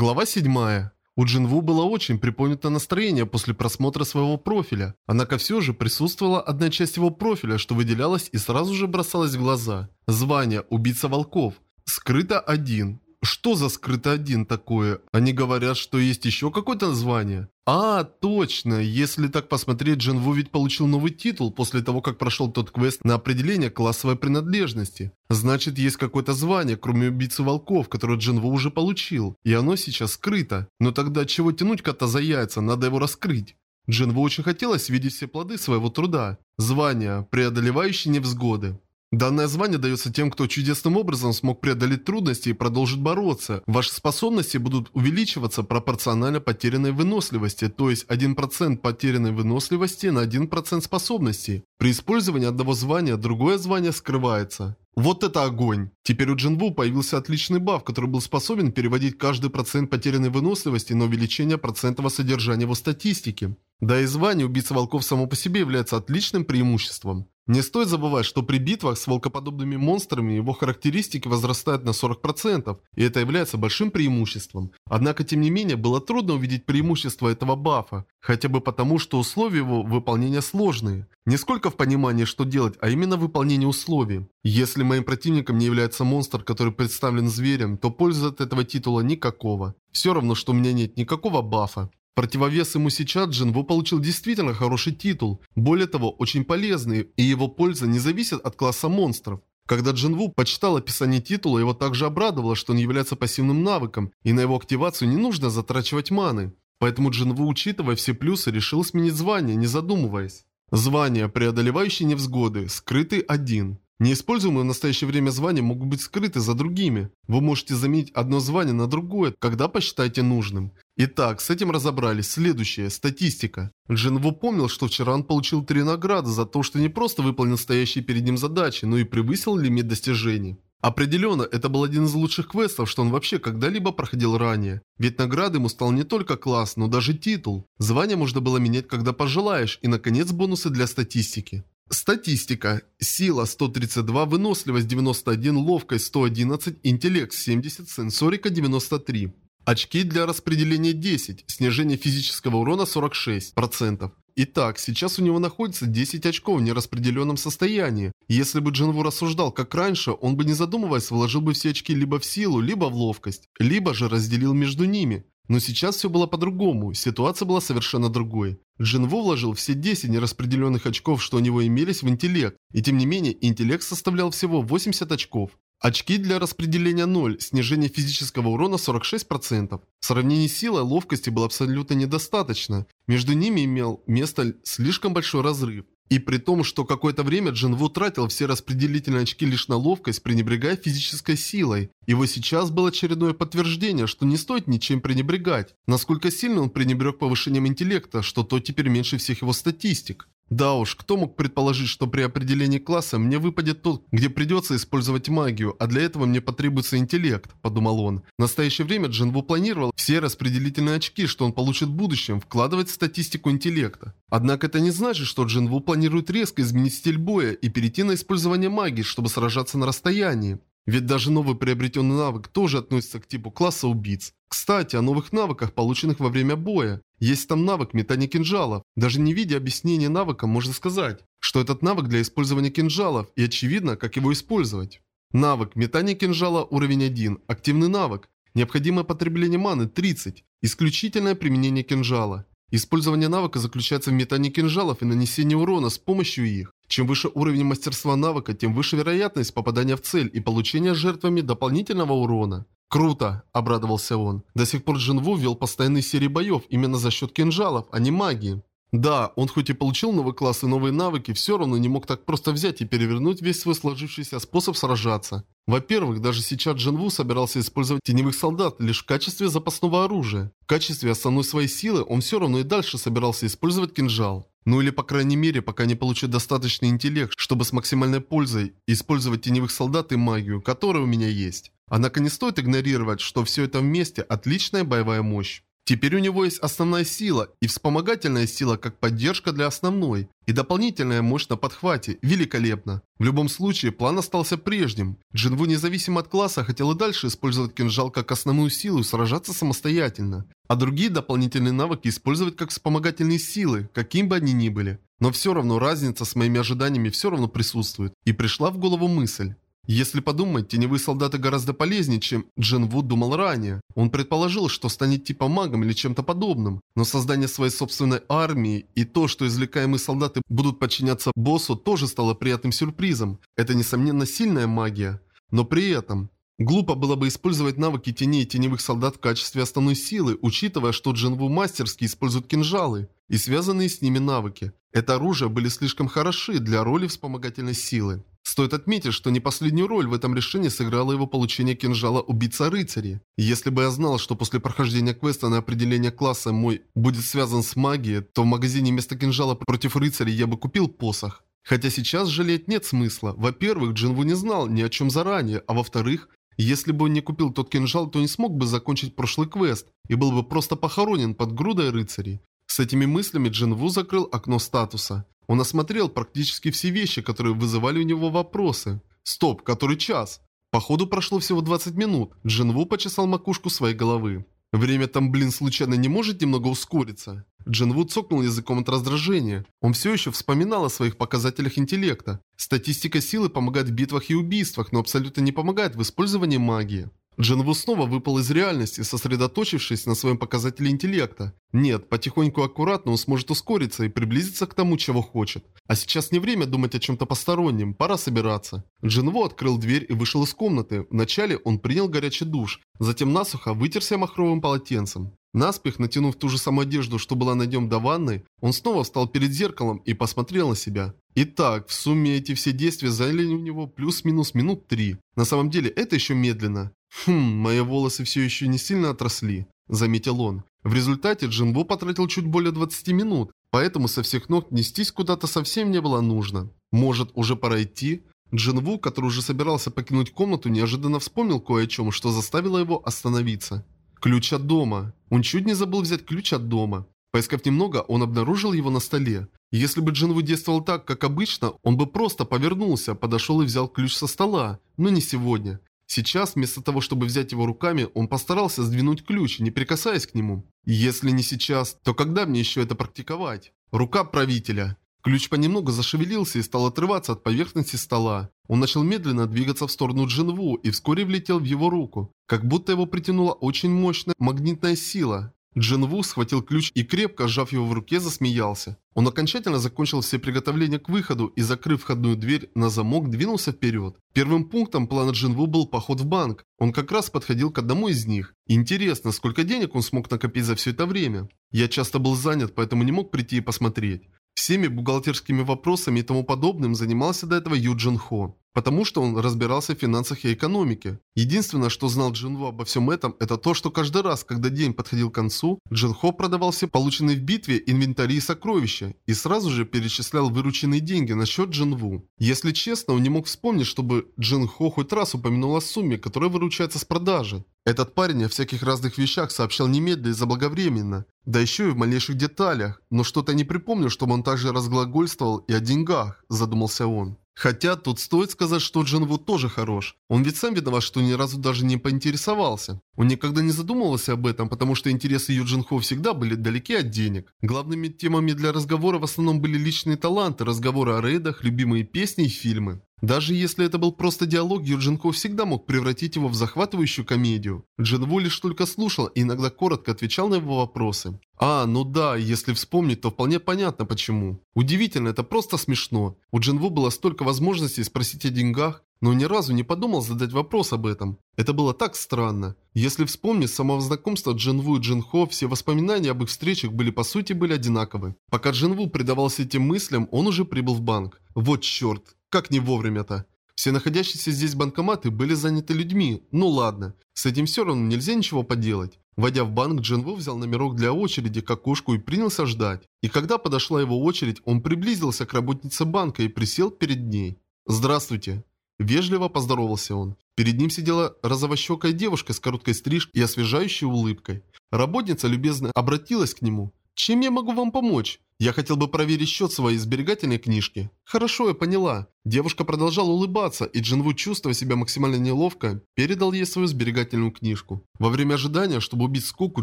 Глава 7. У Джинву было очень приподнято настроение после просмотра своего профиля. Однако все же присутствовала одна часть его профиля, что выделялась и сразу же бросалась в глаза. Звание «Убийца волков». Скрыто один. Что за скрыто один такое? Они говорят, что есть еще какое-то название? А, точно, если так посмотреть, Джинву ведь получил новый титул после того, как прошел тот квест на определение классовой принадлежности. Значит, есть какое-то звание, кроме убийцы волков, которое Джинву уже получил, и оно сейчас скрыто. Но тогда чего тянуть кота за яйца, надо его раскрыть. Джинву очень хотелось видеть все плоды своего труда. Звание, преодолевающее невзгоды. Данное звание дается тем, кто чудесным образом смог преодолеть трудности и продолжит бороться. Ваши способности будут увеличиваться пропорционально потерянной выносливости, то есть 1% потерянной выносливости на 1% способностей. При использовании одного звания другое звание скрывается. Вот это огонь! Теперь у Джинву появился отличный баф, который был способен переводить каждый процент потерянной выносливости на увеличение процентного содержания его статистики. Да и звание убийца волков само по себе является отличным преимуществом. Не стоит забывать, что при битвах с волкоподобными монстрами его характеристики возрастают на 40%, и это является большим преимуществом. Однако, тем не менее, было трудно увидеть преимущество этого бафа, хотя бы потому, что условия его выполнения сложные. Не сколько в понимании, что делать, а именно выполнение условий. Если моим противником не является монстр, который представлен зверем, то пользы от этого титула никакого. Все равно, что у меня нет никакого бафа противовес ему сейчас Джинву получил действительно хороший титул. Более того, очень полезный, и его польза не зависит от класса монстров. Когда Джинву почитал описание титула, его также обрадовало, что он является пассивным навыком, и на его активацию не нужно затрачивать маны. Поэтому Джинву, учитывая все плюсы, решил сменить звание, не задумываясь. Звание, преодолевающее невзгоды, скрытый один. Неиспользуемые в настоящее время звания могут быть скрыты за другими. Вы можете заменить одно звание на другое, когда посчитаете нужным. Итак, с этим разобрались. Следующее. Статистика. Джинву помнил, что вчера он получил три награды за то, что не просто выполнил стоящие перед ним задачи, но и превысил лимит достижений. Определенно, это был один из лучших квестов, что он вообще когда-либо проходил ранее. Ведь награды ему стал не только класс, но даже титул. Звание можно было менять, когда пожелаешь, и, наконец, бонусы для статистики. Статистика. Сила 132, выносливость 91, ловкость 111, интеллект 70, сенсорика 93. Очки для распределения 10, снижение физического урона 46%. Итак, сейчас у него находится 10 очков в нераспределенном состоянии. Если бы Джинву рассуждал как раньше, он бы не задумываясь вложил бы все очки либо в силу, либо в ловкость, либо же разделил между ними. Но сейчас все было по-другому, ситуация была совершенно другой. Джинву вложил все 10 нераспределенных очков, что у него имелись в интеллект, и тем не менее интеллект составлял всего 80 очков. Очки для распределения 0, снижение физического урона 46%. В сравнении с силой ловкости было абсолютно недостаточно, между ними имел место слишком большой разрыв. И при том, что какое-то время Джин Ву тратил все распределительные очки лишь на ловкость, пренебрегая физической силой. Его сейчас было очередное подтверждение, что не стоит ничем пренебрегать. Насколько сильно он пренебрег повышением интеллекта, что то теперь меньше всех его статистик. Да уж, кто мог предположить, что при определении класса мне выпадет тот, где придется использовать магию, а для этого мне потребуется интеллект, подумал он. В настоящее время Джинву планировал все распределительные очки, что он получит в будущем, вкладывать в статистику интеллекта. Однако это не значит, что Джинву планирует резко изменить стиль боя и перейти на использование магии, чтобы сражаться на расстоянии. Ведь даже новый приобретенный навык тоже относится к типу класса убийц. Кстати, о новых навыках, полученных во время боя. Есть там навык метания кинжалов. Даже не видя объяснения навыка, можно сказать, что этот навык для использования кинжалов и очевидно, как его использовать. Навык метания кинжала уровень 1. Активный навык. Необходимое потребление маны 30. Исключительное применение кинжала. Использование навыка заключается в метании кинжалов и нанесении урона с помощью их. Чем выше уровень мастерства навыка, тем выше вероятность попадания в цель и получения жертвами дополнительного урона. «Круто!» – обрадовался он. До сих пор Джинву ввел постоянные серии боев именно за счет кинжалов, а не магии. Да, он хоть и получил новый класс и новые навыки, все равно не мог так просто взять и перевернуть весь свой сложившийся способ сражаться. Во-первых, даже сейчас Джинву собирался использовать теневых солдат лишь в качестве запасного оружия. В качестве основной своей силы он все равно и дальше собирался использовать кинжал. Ну или по крайней мере, пока не получит достаточный интеллект, чтобы с максимальной пользой использовать теневых солдат и магию, которая у меня есть. Однако не стоит игнорировать, что все это вместе – отличная боевая мощь. Теперь у него есть основная сила и вспомогательная сила как поддержка для основной. И дополнительная мощь на подхвате. Великолепно. В любом случае, план остался прежним. Джинву независимо от класса хотел и дальше использовать кинжал как основную силу и сражаться самостоятельно. А другие дополнительные навыки использовать как вспомогательные силы, каким бы они ни были. Но все равно разница с моими ожиданиями все равно присутствует. И пришла в голову мысль. Если подумать, теневые солдаты гораздо полезнее, чем Джин Вуд думал ранее. Он предположил, что станет типа магом или чем-то подобным. Но создание своей собственной армии и то, что извлекаемые солдаты будут подчиняться боссу, тоже стало приятным сюрпризом. Это, несомненно, сильная магия. Но при этом... Глупо было бы использовать навыки теней и теневых солдат в качестве основной силы, учитывая, что Джинву мастерски используют кинжалы и связанные с ними навыки. Это оружие были слишком хороши для роли вспомогательной силы. Стоит отметить, что не последнюю роль в этом решении сыграло его получение кинжала убийца рыцарей. Если бы я знал, что после прохождения квеста на определение класса мой будет связан с магией, то в магазине вместо кинжала против рыцарей я бы купил посох. Хотя сейчас жалеть нет смысла. Во-первых, Джинву не знал ни о чем заранее, а во-вторых, если бы он не купил тот кинжал, то не смог бы закончить прошлый квест и был бы просто похоронен под грудой рыцарей. С этими мыслями Джинву закрыл окно статуса. Он осмотрел практически все вещи, которые вызывали у него вопросы. Стоп, который час? Походу прошло всего 20 минут. Джинву почесал макушку своей головы. Время там, блин, случайно не может немного ускориться? Джинву цокнул языком от раздражения. Он все еще вспоминал о своих показателях интеллекта. Статистика силы помогает в битвах и убийствах, но абсолютно не помогает в использовании магии. Джинву снова выпал из реальности, сосредоточившись на своем показателе интеллекта. Нет, потихоньку аккуратно он сможет ускориться и приблизиться к тому, чего хочет. А сейчас не время думать о чем-то постороннем, пора собираться. Джинву открыл дверь и вышел из комнаты. Вначале он принял горячий душ, затем насухо вытерся махровым полотенцем. Наспех, натянув ту же самую одежду, что была на нем до ванны, он снова встал перед зеркалом и посмотрел на себя. Итак, в сумме эти все действия заняли у него плюс-минус минут три. На самом деле, это еще медленно. «Хм, мои волосы все еще не сильно отросли», – заметил он. В результате Джинву потратил чуть более 20 минут, поэтому со всех ног нестись куда-то совсем не было нужно. Может, уже пора идти? Джинву, который уже собирался покинуть комнату, неожиданно вспомнил кое о чем, что заставило его остановиться. Ключ от дома. Он чуть не забыл взять ключ от дома. Поискав немного, он обнаружил его на столе. Если бы Джинву действовал так, как обычно, он бы просто повернулся, подошел и взял ключ со стола. Но не сегодня. Сейчас, вместо того, чтобы взять его руками, он постарался сдвинуть ключ, не прикасаясь к нему. Если не сейчас, то когда мне еще это практиковать? Рука правителя. Ключ понемногу зашевелился и стал отрываться от поверхности стола. Он начал медленно двигаться в сторону Джинву и вскоре влетел в его руку, как будто его притянула очень мощная магнитная сила. Джин Ву схватил ключ и крепко, сжав его в руке, засмеялся. Он окончательно закончил все приготовления к выходу и, закрыв входную дверь на замок, двинулся вперед. Первым пунктом плана Джин Ву был поход в банк. Он как раз подходил к одному из них. Интересно, сколько денег он смог накопить за все это время? Я часто был занят, поэтому не мог прийти и посмотреть. Всеми бухгалтерскими вопросами и тому подобным занимался до этого Ю Джин Хо. Потому что он разбирался в финансах и экономике. Единственное, что знал Джинву обо всем этом, это то, что каждый раз, когда день подходил к концу, Джинхо продавал все полученные в битве инвентари и сокровища, и сразу же перечислял вырученные деньги на счет Джинву. Если честно, он не мог вспомнить, чтобы Джинхо хоть раз упомянул о сумме, которая выручается с продажи. Этот парень о всяких разных вещах сообщал немедленно и заблаговременно, да еще и в малейших деталях, но что-то не припомню, чтобы он также разглагольствовал и о деньгах, задумался он. Хотя тут стоит сказать, что Джинву тоже хорош. Он ведь сам виноват, что ни разу даже не поинтересовался. Он никогда не задумывался об этом, потому что интересы Юджин Хо всегда были далеки от денег. Главными темами для разговора в основном были личные таланты, разговоры о рейдах, любимые песни и фильмы. Даже если это был просто диалог, Юджинко всегда мог превратить его в захватывающую комедию. Джинву лишь только слушал и иногда коротко отвечал на его вопросы. А, ну да, если вспомнить, то вполне понятно почему. Удивительно, это просто смешно. У Джинву было столько возможностей спросить о деньгах, но ни разу не подумал задать вопрос об этом. Это было так странно. Если вспомнить с самого знакомства Джинву и Джинхо, все воспоминания об их встречах были по сути были одинаковы. Пока Джинву предавался этим мыслям, он уже прибыл в банк. Вот черт, как не вовремя-то. Все находящиеся здесь банкоматы были заняты людьми. Ну ладно, с этим все равно нельзя ничего поделать. Войдя в банк, Джинву взял номерок для очереди, как кошку и принялся ждать. И когда подошла его очередь, он приблизился к работнице банка и присел перед ней. «Здравствуйте». Вежливо поздоровался он. Перед ним сидела розовощекая девушка с короткой стрижкой и освежающей улыбкой. Работница любезно обратилась к нему. «Чем я могу вам помочь? Я хотел бы проверить счет своей сберегательной книжки». «Хорошо, я поняла». Девушка продолжала улыбаться, и Джинву, чувствуя себя максимально неловко, передал ей свою сберегательную книжку. Во время ожидания, чтобы убить скуку,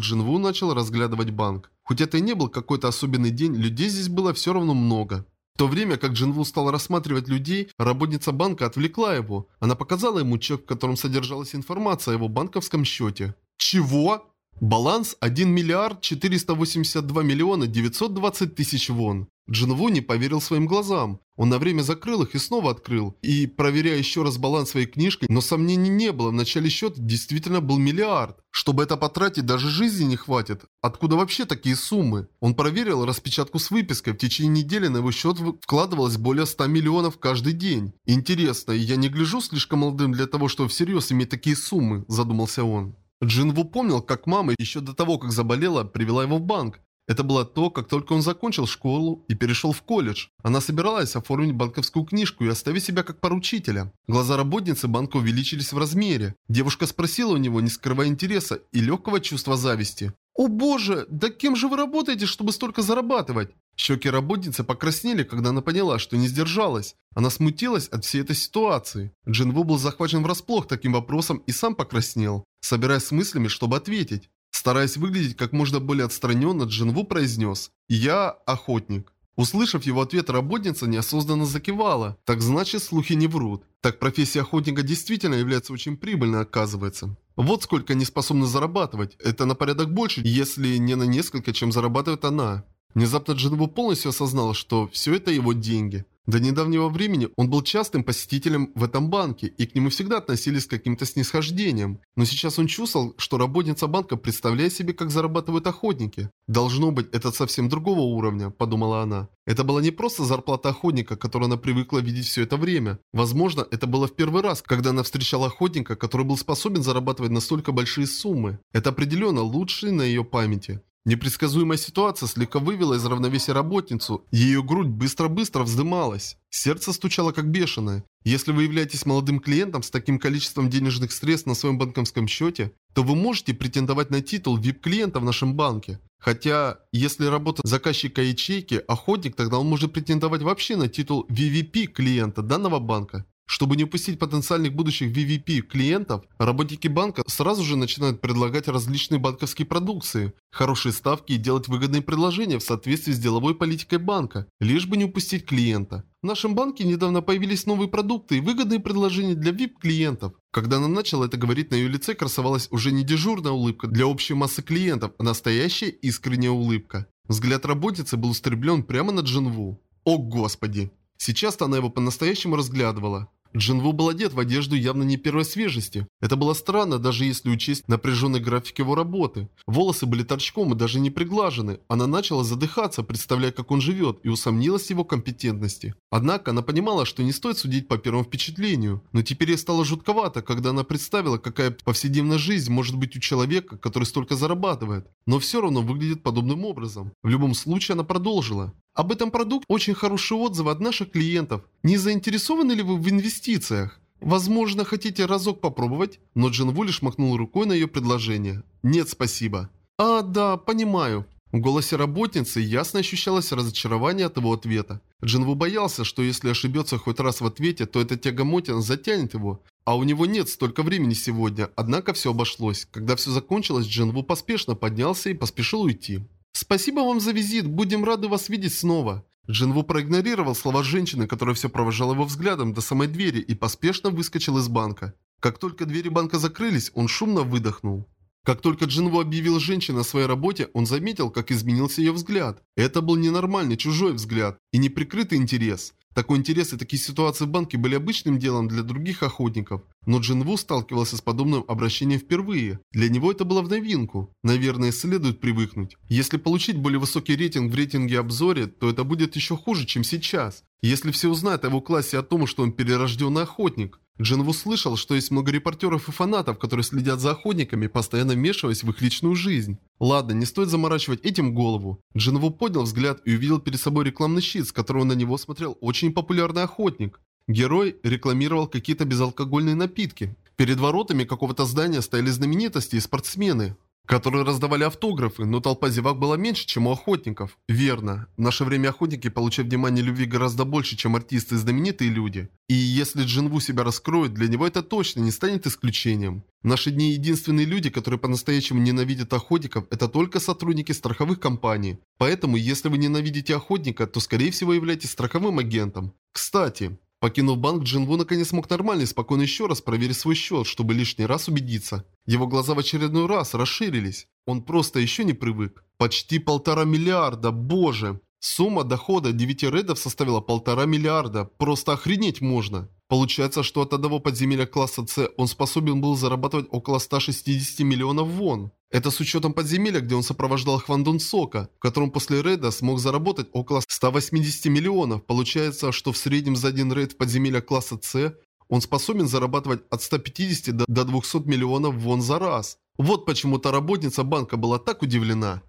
Джинву начал разглядывать банк. Хоть это и не был какой-то особенный день, людей здесь было все равно много. В то время как Джинву стал рассматривать людей, работница банка отвлекла его. Она показала ему чек, в котором содержалась информация о его банковском счете. «Чего?» Баланс 1 миллиард 482 миллиона 920 тысяч вон. Джинву не поверил своим глазам. Он на время закрыл их и снова открыл. И, проверяя еще раз баланс своей книжки, но сомнений не было, в начале счета действительно был миллиард. Чтобы это потратить, даже жизни не хватит. Откуда вообще такие суммы? Он проверил распечатку с выпиской. В течение недели на его счет вкладывалось более 100 миллионов каждый день. Интересно, я не гляжу слишком молодым для того, чтобы всерьез иметь такие суммы, задумался он. Джинву помнил, как мама еще до того, как заболела, привела его в банк. Это было то, как только он закончил школу и перешел в колледж. Она собиралась оформить банковскую книжку и оставить себя как поручителя. Глаза работницы банка увеличились в размере. Девушка спросила у него, не скрывая интереса и легкого чувства зависти. «О боже, да кем же вы работаете, чтобы столько зарабатывать?» Щеки работницы покраснели, когда она поняла, что не сдержалась. Она смутилась от всей этой ситуации. Джинву был захвачен врасплох таким вопросом и сам покраснел, собираясь с мыслями, чтобы ответить. Стараясь выглядеть как можно более отстраненно, Джинву произнес «Я охотник». Услышав его ответ, работница неосознанно закивала. Так значит, слухи не врут. Так профессия охотника действительно является очень прибыльной, оказывается. Вот сколько они способны зарабатывать. Это на порядок больше, если не на несколько, чем зарабатывает она. Внезапно Джинву полностью осознал, что все это его деньги. До недавнего времени он был частым посетителем в этом банке, и к нему всегда относились с каким-то снисхождением. Но сейчас он чувствовал, что работница банка представляет себе, как зарабатывают охотники. «Должно быть, это совсем другого уровня», – подумала она. Это была не просто зарплата охотника, которую она привыкла видеть все это время. Возможно, это было в первый раз, когда она встречала охотника, который был способен зарабатывать настолько большие суммы. Это определенно лучший на ее памяти. Непредсказуемая ситуация слегка вывела из равновесия работницу, ее грудь быстро-быстро вздымалась. Сердце стучало как бешеное. Если вы являетесь молодым клиентом с таким количеством денежных средств на своем банковском счете, то вы можете претендовать на титул VIP-клиента в нашем банке. Хотя, если работа заказчика ячейки, охотник, тогда он может претендовать вообще на титул VVP клиента данного банка. Чтобы не упустить потенциальных будущих VVP клиентов, работники банка сразу же начинают предлагать различные банковские продукции, хорошие ставки и делать выгодные предложения в соответствии с деловой политикой банка, лишь бы не упустить клиента. В нашем банке недавно появились новые продукты и выгодные предложения для VIP-клиентов. Когда она начала это говорить, на ее лице красовалась уже не дежурная улыбка для общей массы клиентов, а настоящая искренняя улыбка. Взгляд работницы был устремлен прямо на Джинву. О господи! Сейчас-то она его по-настоящему разглядывала. Джинву был одет в одежду явно не первой свежести. Это было странно, даже если учесть напряженный график его работы. Волосы были торчком и даже не приглажены. Она начала задыхаться, представляя, как он живет, и усомнилась в его компетентности. Однако она понимала, что не стоит судить по первому впечатлению. Но теперь ей стало жутковато, когда она представила, какая повседневная жизнь может быть у человека, который столько зарабатывает. Но все равно выглядит подобным образом. В любом случае она продолжила. Об этом продукте очень хорошие отзывы от наших клиентов. Не заинтересованы ли вы в инвестициях? Возможно, хотите разок попробовать? Но Джин Ву лишь махнул рукой на ее предложение. Нет, спасибо. А, да, понимаю. В голосе работницы ясно ощущалось разочарование от его ответа. Джинву боялся, что если ошибется хоть раз в ответе, то эта тягомотина затянет его. А у него нет столько времени сегодня, однако все обошлось. Когда все закончилось, Джинву поспешно поднялся и поспешил уйти. «Спасибо вам за визит, будем рады вас видеть снова». Джинву проигнорировал слова женщины, которая все провожала его взглядом до самой двери и поспешно выскочил из банка. Как только двери банка закрылись, он шумно выдохнул. Как только Джинву объявил женщине о своей работе, он заметил, как изменился ее взгляд. Это был ненормальный, чужой взгляд и неприкрытый интерес. Такой интерес и такие ситуации в банке были обычным делом для других охотников. Но Джин Ву сталкивался с подобным обращением впервые. Для него это было в новинку. Наверное, следует привыкнуть. Если получить более высокий рейтинг в рейтинге обзоре, то это будет еще хуже, чем сейчас. Если все узнают о его классе о том, что он перерожденный охотник. Джинву слышал, что есть много репортеров и фанатов, которые следят за охотниками, постоянно вмешиваясь в их личную жизнь. Ладно, не стоит заморачивать этим голову. Джинву поднял взгляд и увидел перед собой рекламный щит, с которого на него смотрел очень популярный охотник. Герой рекламировал какие-то безалкогольные напитки. Перед воротами какого-то здания стояли знаменитости и спортсмены. Которые раздавали автографы, но толпа зевак была меньше, чем у охотников. Верно. В наше время охотники получают внимание любви гораздо больше, чем артисты и знаменитые люди. И если Джинву себя раскроет, для него это точно не станет исключением. В наши дни единственные люди, которые по-настоящему ненавидят охотников, это только сотрудники страховых компаний. Поэтому, если вы ненавидите охотника, то скорее всего являетесь страховым агентом. Кстати, Покинув банк, Джинву наконец смог нормально и спокойно еще раз проверить свой счет, чтобы лишний раз убедиться. Его глаза в очередной раз расширились. Он просто еще не привык. Почти полтора миллиарда, боже! Сумма дохода 9 рейдов составила полтора миллиарда. Просто охренеть можно. Получается, что от одного подземелья класса С он способен был зарабатывать около 160 миллионов вон. Это с учетом подземелья, где он сопровождал Хвандун Сока, в котором после рейда смог заработать около 180 миллионов. Получается, что в среднем за один рейд в подземелья класса С он способен зарабатывать от 150 до 200 миллионов вон за раз. Вот почему-то работница банка была так удивлена.